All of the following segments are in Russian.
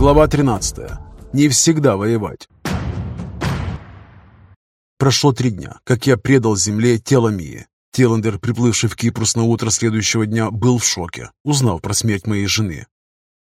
Глава 13. Не всегда воевать. Прошло три дня, как я предал земле тело Мии. Теландер, приплывший в Кипрус на утро следующего дня, был в шоке, узнав про смерть моей жены.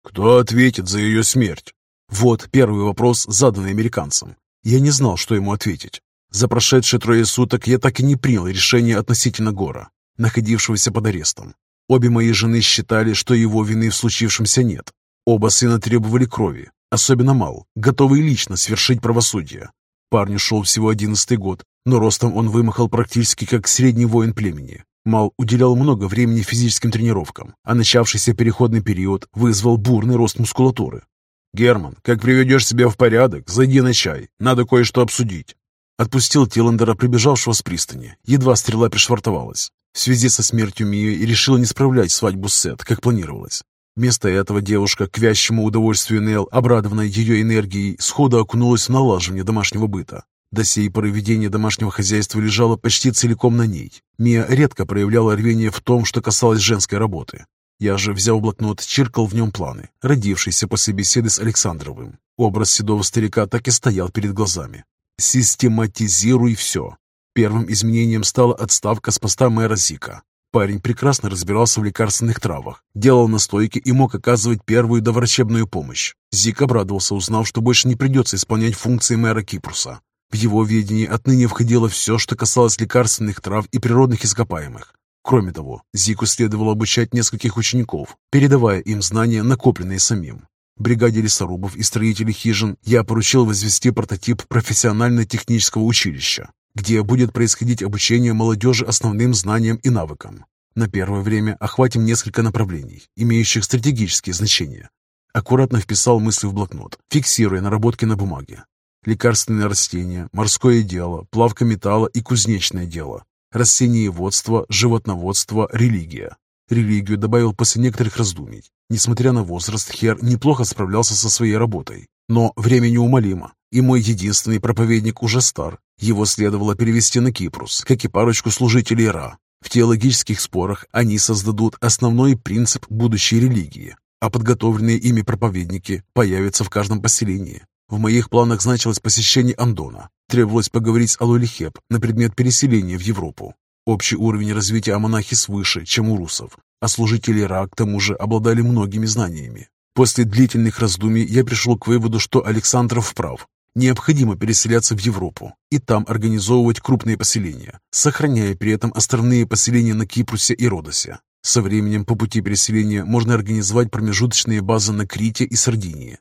«Кто ответит за ее смерть?» Вот первый вопрос, заданный американцам. Я не знал, что ему ответить. За прошедшие трое суток я так и не принял решение относительно Гора, находившегося под арестом. Обе мои жены считали, что его вины в случившемся нет. Оба сына требовали крови, особенно Мал, готовый лично свершить правосудие. Парню шел всего одиннадцатый год, но ростом он вымахал практически как средний воин племени. Мал уделял много времени физическим тренировкам, а начавшийся переходный период вызвал бурный рост мускулатуры. «Герман, как приведешь себя в порядок, зайди на чай, надо кое-что обсудить». Отпустил Тиландера, прибежавшего с пристани. Едва стрела пришвартовалась. В связи со смертью Мии решила не справлять свадьбу Сет, как планировалось. Вместо этого девушка, к вящему удовольствию Нел, обрадованная ее энергией, сходу окунулась в налаживание домашнего быта. До сей поры ведение домашнего хозяйства лежало почти целиком на ней. Мия редко проявляла рвение в том, что касалось женской работы. Я же, взяв блокнот, чиркал в нем планы, родившиеся после беседы с Александровым. Образ седого старика так и стоял перед глазами. «Систематизируй все». Первым изменением стала отставка с поста мэра Зика. Парень прекрасно разбирался в лекарственных травах, делал настойки и мог оказывать первую доврачебную помощь. Зик обрадовался, узнав, что больше не придется исполнять функции мэра Кипруса. В его ведении отныне входило все, что касалось лекарственных трав и природных ископаемых. Кроме того, Зику следовало обучать нескольких учеников, передавая им знания, накопленные самим. Бригаде лесорубов и строителей хижин я поручил возвести прототип профессионально-технического училища где будет происходить обучение молодежи основным знаниям и навыкам. На первое время охватим несколько направлений, имеющих стратегические значения. Аккуратно вписал мысли в блокнот, фиксируя наработки на бумаге. Лекарственные растения, морское дело, плавка металла и кузнечное дело, растениеводство, животноводство, религия. Религию добавил после некоторых раздумий. Несмотря на возраст, Хер неплохо справлялся со своей работой. Но время неумолимо, и мой единственный проповедник уже стар, его следовало перевести на Кипрус, как и парочку служителей Ра. В теологических спорах они создадут основной принцип будущей религии, а подготовленные ими проповедники появятся в каждом поселении. В моих планах значилось посещение Андона. Требовалось поговорить с Алолихеп на предмет переселения в Европу. Общий уровень развития монахи свыше, чем у русов, а служители Ра к тому же обладали многими знаниями. После длительных раздумий я пришел к выводу, что Александров прав. Необходимо переселяться в Европу и там организовывать крупные поселения, сохраняя при этом островные поселения на Кипрусе и Родосе. Со временем по пути переселения можно организовать промежуточные базы на Крите и Сардинии.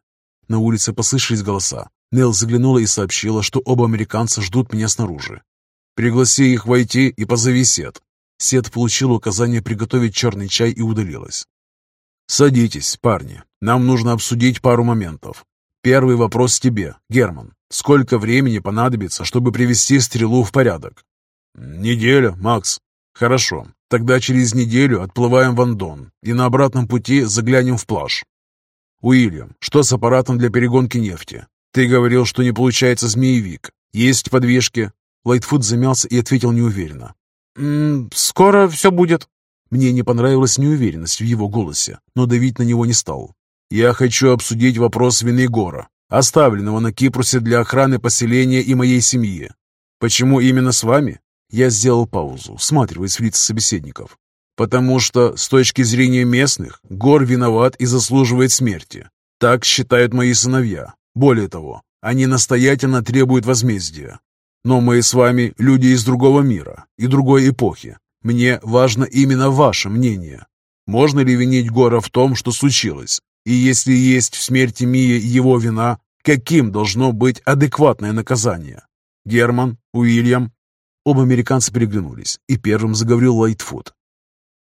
На улице послышались голоса. Нел заглянула и сообщила, что оба американца ждут меня снаружи. «Пригласи их войти и позови Сет». Сет получила указание приготовить черный чай и удалилась. «Садитесь, парни. Нам нужно обсудить пару моментов. Первый вопрос тебе, Герман. Сколько времени понадобится, чтобы привести стрелу в порядок? Неделя, Макс. Хорошо. Тогда через неделю отплываем в Андон и на обратном пути заглянем в плаж. Уильям, что с аппаратом для перегонки нефти? Ты говорил, что не получается змеевик. Есть подвижки? Лайтфуд замялся и ответил неуверенно. «М -м, «Скоро все будет». Мне не понравилась неуверенность в его голосе, но давить на него не стал. Я хочу обсудить вопрос вины Гора, оставленного на Кипрусе для охраны поселения и моей семьи. Почему именно с вами? Я сделал паузу, всматриваясь в лица собеседников. Потому что, с точки зрения местных, Гор виноват и заслуживает смерти. Так считают мои сыновья. Более того, они настоятельно требуют возмездия. Но мы с вами люди из другого мира и другой эпохи. Мне важно именно ваше мнение. Можно ли винить Гора в том, что случилось? И если есть в смерти Мии его вина, каким должно быть адекватное наказание? Герман, Уильям. Оба американца переглянулись, и первым заговорил Лайтфуд.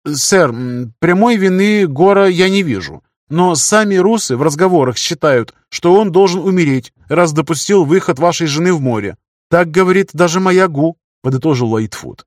«Сэр, прямой вины Гора я не вижу, но сами русы в разговорах считают, что он должен умереть, раз допустил выход вашей жены в море. Так говорит даже моя Гу», — подытожил Лайтфуд.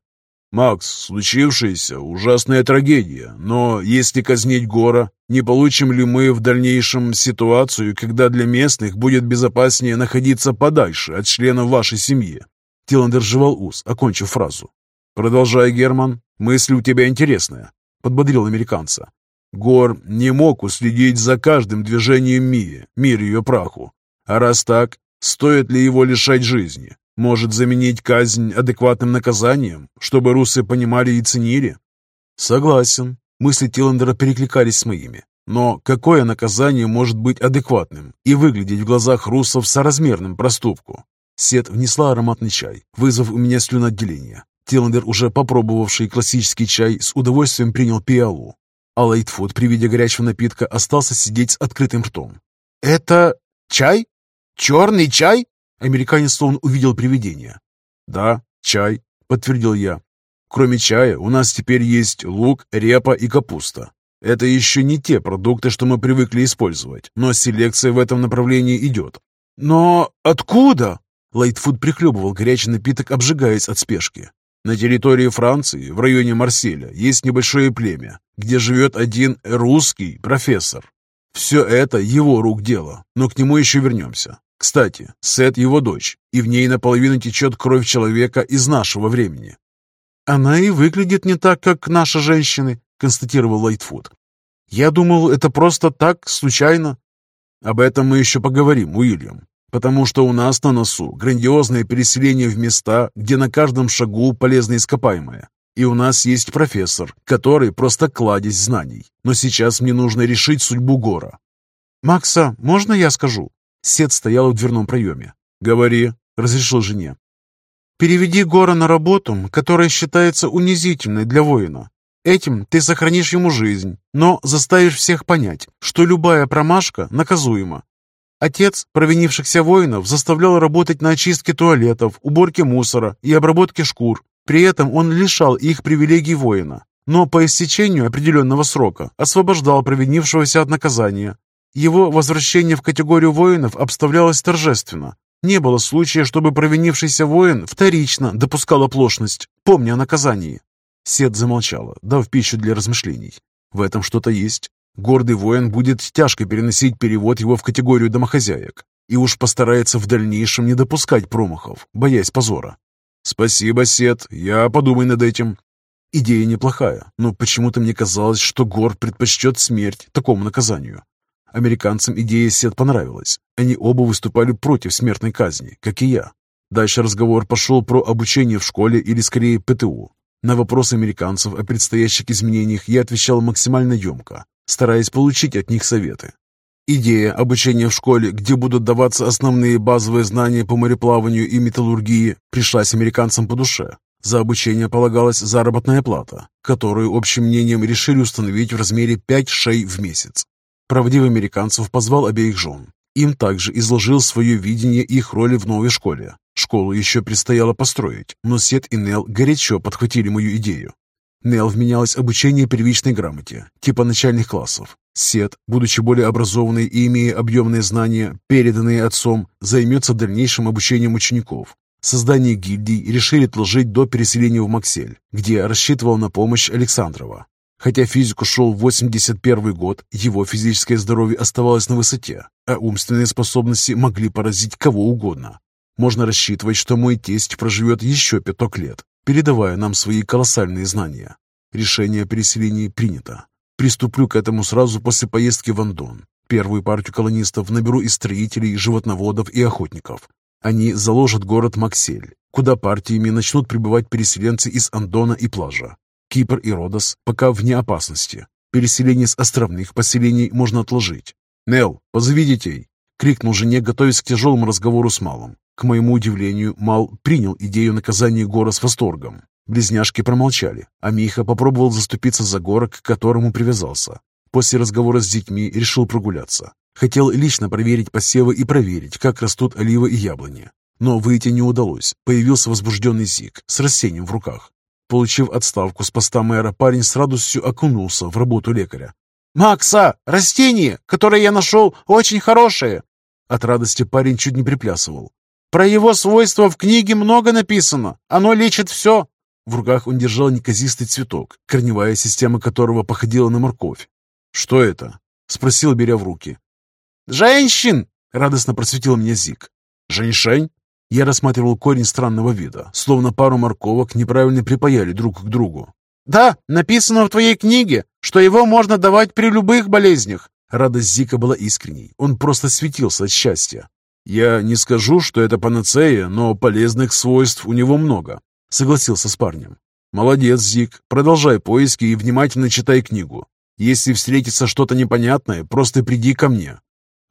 «Макс, случившееся – ужасная трагедия, но если казнить Гора, не получим ли мы в дальнейшем ситуацию, когда для местных будет безопаснее находиться подальше от членов вашей семьи?» Тиландер жевал ус, окончив фразу. «Продолжай, Герман. Мысль у тебя интересная», – подбодрил американца. Гор не мог уследить за каждым движением Мии, мир ее праху. А раз так, стоит ли его лишать жизни? Может заменить казнь адекватным наказанием, чтобы русы понимали и ценили? Согласен. Мысли Тиллендера перекликались с моими. Но какое наказание может быть адекватным и выглядеть в глазах русов соразмерным проступку? Сет внесла ароматный чай, вызвав у меня слюноотделение. Тиллендер, уже попробовавший классический чай, с удовольствием принял пиалу. А Лайтфуд при виде горячего напитка остался сидеть с открытым ртом. «Это чай? Черный чай?» Американец словно увидел привидение. «Да, чай», — подтвердил я. «Кроме чая у нас теперь есть лук, репа и капуста. Это еще не те продукты, что мы привыкли использовать, но селекция в этом направлении идет». «Но откуда?» Лайтфуд прихлебывал горячий напиток, обжигаясь от спешки. На территории Франции, в районе Марселя, есть небольшое племя, где живет один русский профессор. Все это его рук дело, но к нему еще вернемся. Кстати, Сет его дочь, и в ней наполовину течет кровь человека из нашего времени. «Она и выглядит не так, как наши женщины», — констатировал Лайтфуд. «Я думал, это просто так, случайно». «Об этом мы еще поговорим, Уильям потому что у нас на носу грандиозное переселение в места, где на каждом шагу полезно ископаемое. И у нас есть профессор, который просто кладезь знаний. Но сейчас мне нужно решить судьбу Гора. «Макса, можно я скажу?» Сет стоял в дверном проеме. «Говори», — разрешил жене. «Переведи Гора на работу, которая считается унизительной для воина. Этим ты сохранишь ему жизнь, но заставишь всех понять, что любая промашка наказуема, Отец провинившихся воинов заставлял работать на очистке туалетов, уборке мусора и обработке шкур. При этом он лишал их привилегий воина, но по истечению определенного срока освобождал провинившегося от наказания. Его возвращение в категорию воинов обставлялось торжественно. Не было случая, чтобы провинившийся воин вторично допускал оплошность, помня о наказании. Сет замолчала, дав пищу для размышлений. В этом что-то есть. Гордый воин будет тяжко переносить перевод его в категорию домохозяек и уж постарается в дальнейшем не допускать промахов, боясь позора. «Спасибо, Сет, я подумаю над этим». Идея неплохая, но почему-то мне казалось, что Гор предпочтет смерть такому наказанию. Американцам идея Сет понравилась. Они оба выступали против смертной казни, как и я. Дальше разговор пошел про обучение в школе или скорее ПТУ. На вопрос американцев о предстоящих изменениях я отвечал максимально емко, стараясь получить от них советы. Идея обучения в школе, где будут даваться основные базовые знания по мореплаванию и металлургии, пришлась американцам по душе. За обучение полагалась заработная плата, которую общим мнением решили установить в размере 5 шей в месяц. Проводив американцев, позвал обеих жен. Им также изложил свое видение их роли в новой школе. Школу еще предстояло построить, но Сет и Нел горячо подхватили мою идею. Нел вменялось обучение первичной грамоте, типа начальных классов. Сет, будучи более образованной и имея объемные знания, переданные отцом, займется дальнейшим обучением учеников. Создание гильдий решили отложить до переселения в Максель, где рассчитывал на помощь Александрова. Хотя физику шел 81 год, его физическое здоровье оставалось на высоте, а умственные способности могли поразить кого угодно. Можно рассчитывать, что мой тесть проживет еще пяток лет, передавая нам свои колоссальные знания. Решение о переселении принято. Приступлю к этому сразу после поездки в Андон. Первую партию колонистов наберу из строителей, животноводов и охотников. Они заложат город Максель, куда партиями начнут прибывать переселенцы из Андона и Плажа. Кипр и Родос пока вне опасности. Переселение с островных поселений можно отложить. «Нел, позови детей!» — крикнул жене, готовясь к тяжелому разговору с Малом. К моему удивлению, Мал принял идею наказания Гора с восторгом. Близняшки промолчали, а Миха попробовал заступиться за Гора, к которому привязался. После разговора с детьми решил прогуляться. Хотел лично проверить посевы и проверить, как растут оливы и яблони. Но выйти не удалось. Появился возбужденный Зик с растением в руках. Получив отставку с поста мэра, парень с радостью окунулся в работу лекаря. «Макса, растение, которое я нашел, очень хорошее!» От радости парень чуть не приплясывал. Про его свойства в книге много написано. Оно лечит все. В руках он держал неказистый цветок, корневая система которого походила на морковь. «Что это?» — спросил, беря в руки. «Женщин!» — радостно просветил меня Зик. «Женьшень?» Я рассматривал корень странного вида, словно пару морковок неправильно припаяли друг к другу. «Да, написано в твоей книге, что его можно давать при любых болезнях». Радость Зика была искренней, он просто светился от счастья. «Я не скажу, что это панацея, но полезных свойств у него много», — согласился с парнем. «Молодец, Зик, продолжай поиски и внимательно читай книгу. Если встретится что-то непонятное, просто приди ко мне».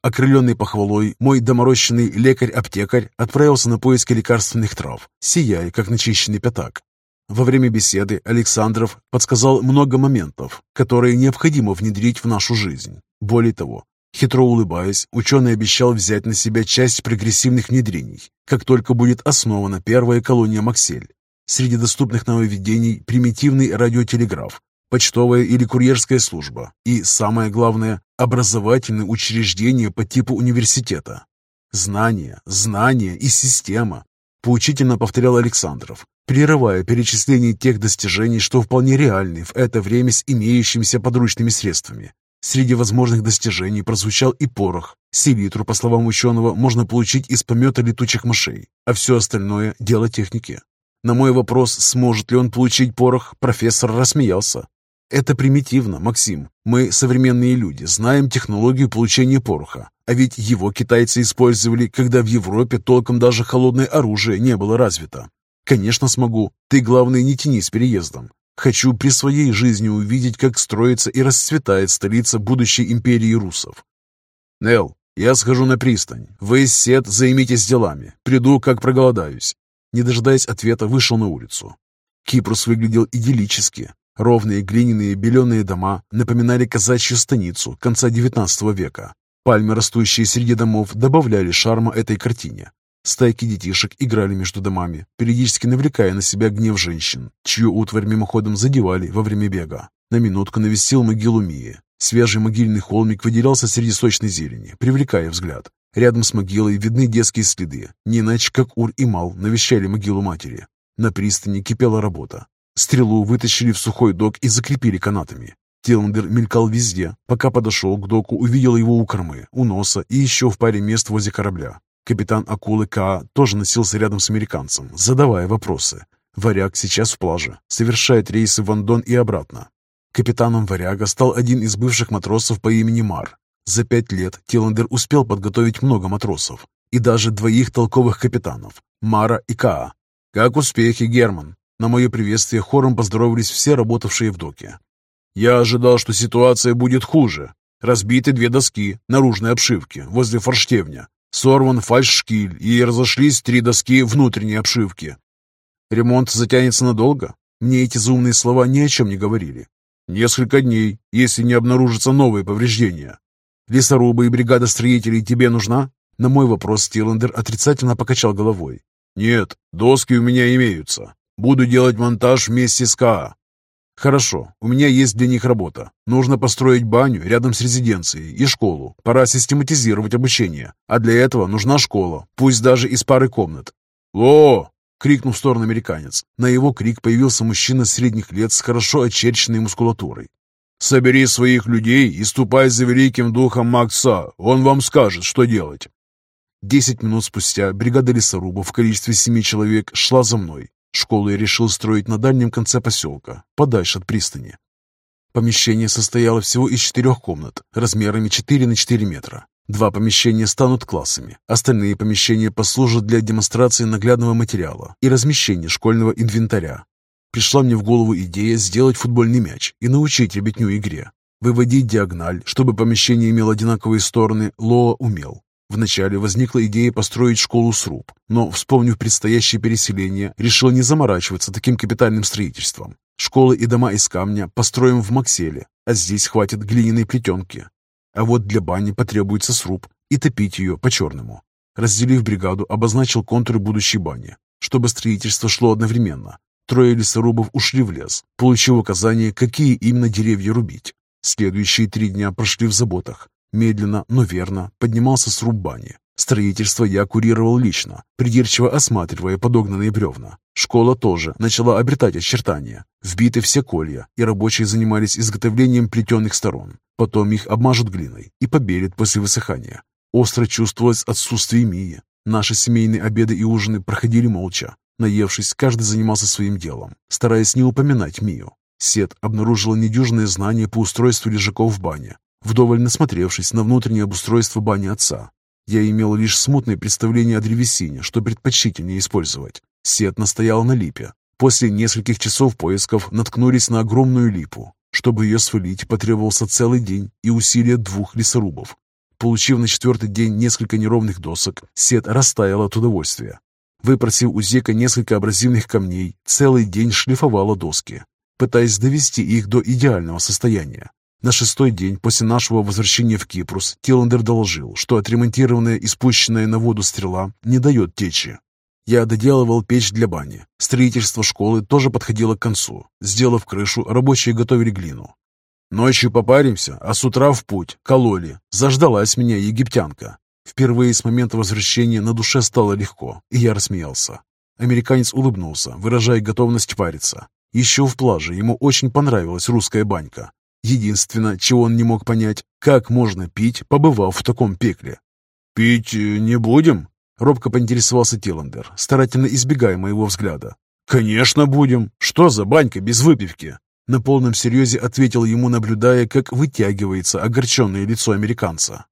Окрыленный похвалой, мой доморощенный лекарь-аптекарь отправился на поиски лекарственных трав, сияя, как начищенный пятак. Во время беседы Александров подсказал много моментов, которые необходимо внедрить в нашу жизнь. Более того, хитро улыбаясь, ученый обещал взять на себя часть прогрессивных внедрений, как только будет основана первая колония Максель. Среди доступных нововведений примитивный радиотелеграф, почтовая или курьерская служба и, самое главное, образовательные учреждения по типу университета. Знания, знания и система, поучительно повторял Александров, прерывая перечисление тех достижений, что вполне реальны в это время с имеющимися подручными средствами. Среди возможных достижений прозвучал и порох. Селитру, по словам ученого, можно получить из помета летучих мышей, а все остальное – дело техники. На мой вопрос, сможет ли он получить порох, профессор рассмеялся. Это примитивно, Максим. Мы, современные люди, знаем технологию получения пороха. А ведь его китайцы использовали, когда в Европе толком даже холодное оружие не было развито. «Конечно смогу. Ты, главное, не тяни с переездом. Хочу при своей жизни увидеть, как строится и расцветает столица будущей империи русов». «Нелл, я схожу на пристань. Вы, Сет, займитесь делами. Приду, как проголодаюсь». Не дожидаясь ответа, вышел на улицу. Кипрус выглядел идиллически. Ровные глиняные беленые дома напоминали казачью станицу конца XIX века. Пальмы, растущие среди домов, добавляли шарма этой картине. Стайки детишек играли между домами, периодически навлекая на себя гнев женщин, чью утварь мимоходом задевали во время бега. На минутку навестил могилу Мии. Свежий могильный холмик выделялся среди сочной зелени, привлекая взгляд. Рядом с могилой видны детские следы, не иначе как Ур и Мал навещали могилу матери. На пристани кипела работа. Стрелу вытащили в сухой док и закрепили канатами. Тиландер мелькал везде. Пока подошел к доку, увидел его у кормы, у носа и еще в паре мест возле корабля. Капитан акулы К тоже носился рядом с американцем, задавая вопросы. Варяг сейчас в плаже, совершает рейсы в Андон и обратно. Капитаном Варяга стал один из бывших матросов по имени Мар. За пять лет Тиландер успел подготовить много матросов и даже двоих толковых капитанов – Мара и Каа. «Как успехи, Герман?» На мое приветствие хором поздоровались все работавшие в доке. «Я ожидал, что ситуация будет хуже. Разбиты две доски наружной обшивки возле форштевня. Сорван фальшшкиль и разошлись три доски внутренней обшивки. Ремонт затянется надолго? Мне эти заумные слова ни о чем не говорили. Несколько дней, если не обнаружатся новые повреждения. Лесорубы и бригада строителей тебе нужна? На мой вопрос Тиландер отрицательно покачал головой. Нет, доски у меня имеются. Буду делать монтаж вместе с КА. «Хорошо, у меня есть для них работа. Нужно построить баню рядом с резиденцией и школу. Пора систематизировать обучение. А для этого нужна школа, пусть даже из пары комнат». «О!» — крикнул в сторону американец. На его крик появился мужчина средних лет с хорошо очерченной мускулатурой. «Собери своих людей и ступай за великим духом Макса. Он вам скажет, что делать». Десять минут спустя бригада лесорубов в количестве семи человек шла за мной. Школу я решил строить на дальнем конце поселка, подальше от пристани. Помещение состояло всего из четырех комнат, размерами 4 на 4 метра. Два помещения станут классами, остальные помещения послужат для демонстрации наглядного материала и размещения школьного инвентаря. Пришла мне в голову идея сделать футбольный мяч и научить ребятню игре. Выводить диагональ, чтобы помещение имело одинаковые стороны, Лоа умел. Вначале возникла идея построить школу сруб, но, вспомнив предстоящее переселение, решил не заморачиваться таким капитальным строительством. Школы и дома из камня построим в Макселе, а здесь хватит глиняной плетенки. А вот для бани потребуется сруб и топить ее по-черному. Разделив бригаду, обозначил контуры будущей бани, чтобы строительство шло одновременно. Трое лесорубов ушли в лес, получив указание, какие именно деревья рубить. Следующие три дня прошли в заботах. Медленно, но верно поднимался сруб бани. Строительство я курировал лично, придирчиво осматривая подогнанные бревна. Школа тоже начала обретать очертания. Вбиты все колья, и рабочие занимались изготовлением плетеных сторон. Потом их обмажут глиной и побелят после высыхания. Остро чувствовалось отсутствие Мии. Наши семейные обеды и ужины проходили молча. Наевшись, каждый занимался своим делом, стараясь не упоминать Мию. Сет обнаружила недюжное знание по устройству лежаков в бане, вдоволь насмотревшись на внутреннее обустройство бани отца. Я имел лишь смутное представление о древесине, что предпочтительнее использовать. Сет настоял на липе. После нескольких часов поисков наткнулись на огромную липу. Чтобы ее свалить, потребовался целый день и усилия двух лесорубов. Получив на четвертый день несколько неровных досок, Сет растаял от удовольствия. Выпросив у Зека несколько абразивных камней, целый день шлифовала доски, пытаясь довести их до идеального состояния. На шестой день после нашего возвращения в Кипрус Тиллендер доложил, что отремонтированная и спущенная на воду стрела не дает течи. Я доделывал печь для бани. Строительство школы тоже подходило к концу. Сделав крышу, рабочие готовили глину. Ночью попаримся, а с утра в путь, кололи. Заждалась меня египтянка. Впервые с момента возвращения на душе стало легко, и я рассмеялся. Американец улыбнулся, выражая готовность париться. Еще в плаже ему очень понравилась русская банька, Единственное, чего он не мог понять, как можно пить, побывав в таком пекле. «Пить э, не будем?» — робко поинтересовался Тиландер, старательно избегая моего взгляда. «Конечно будем. Что за банька без выпивки?» На полном серьезе ответил ему, наблюдая, как вытягивается огорченное лицо американца.